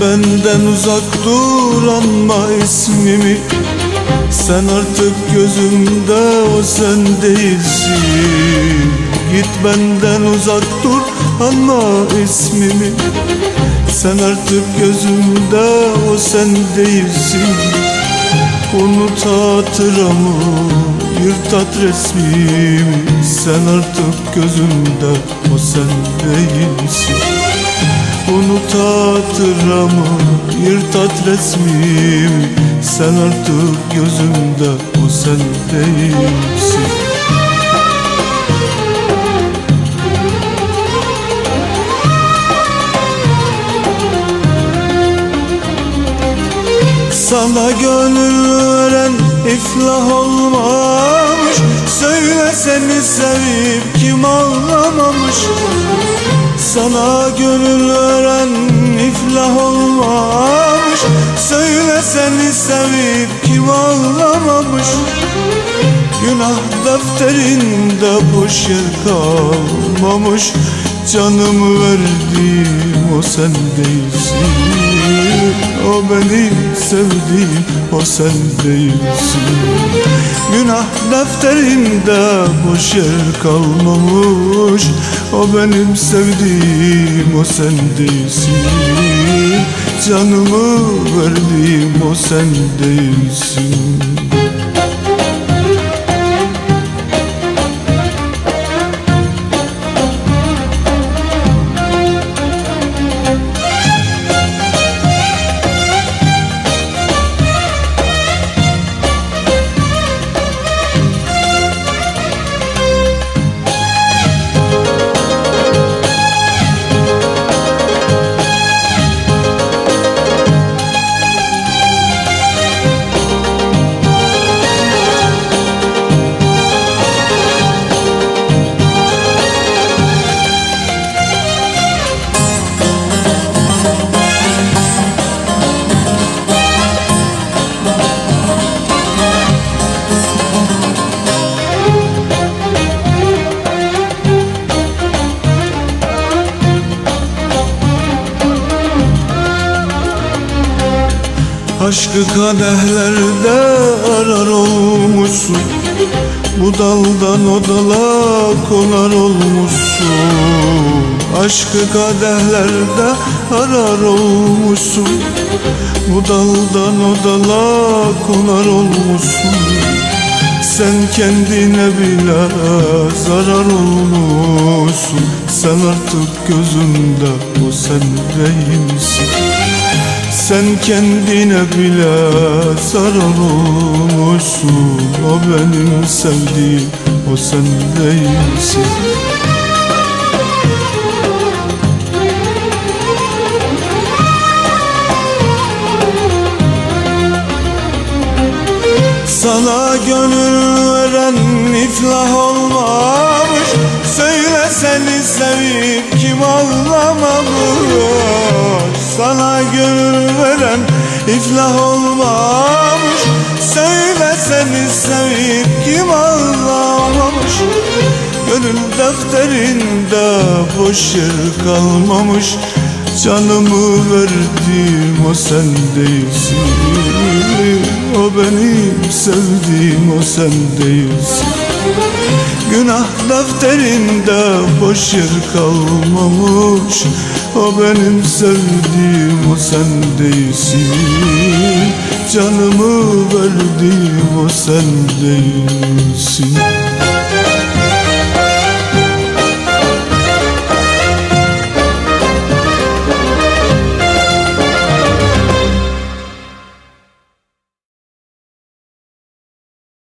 benden uzak dur anma ismimi. Sen artık gözümde o sen değilsin. Git benden uzak dur anma ismimi. Sen artık gözümde o sen değilsin. Unut hatıramı Yırt at resmimi. Sen artık gözümde O sen değilsin Unut hatıramı Yırt resmimi Sen artık gözümde O sen değilsin. Sana gönül veren iflah olmamış. Söyle seni sevip kim ağlamamış Sana gönül veren iflah olmamış. Söyle seni sevip kim ağlamamış? Günah defterinde boş yer kalmamış Canımı verdim o sen değilsin. O benim sevdiğim o sen değilsin. Günah defterinde boş yer kalmamış. O benim sevdiğim o sen değilsin. Canımı verdim o sen değilsin Aşkı kadehlerde arar olmuşsun. Bu daldan o dala konar olmuşsun. Aşkı kadehlerde arar olmuşsun. Bu daldan o dala konar olmuşsun. Sen kendine bile zarar olmuşsun. Sen artık gözümde o sen değilsin sen kendine bile zarar olmuşsun. O benim sevdiğim o sen değilsin. Sana gönül veren iflah olmamış. Söyle seni sevip kim ağlamamış? Sana gönül iflah olmamış Söyle seni sevip kim ağlamamış Gönül defterinde boş yer kalmamış. Canımı verdim o sen değilsin. O benim sevdiğim o sen değilsin Günah defterinde boş yer kalmamış. O benim sevdiğim o sen değilsin. Canımı verdim o sen değilsin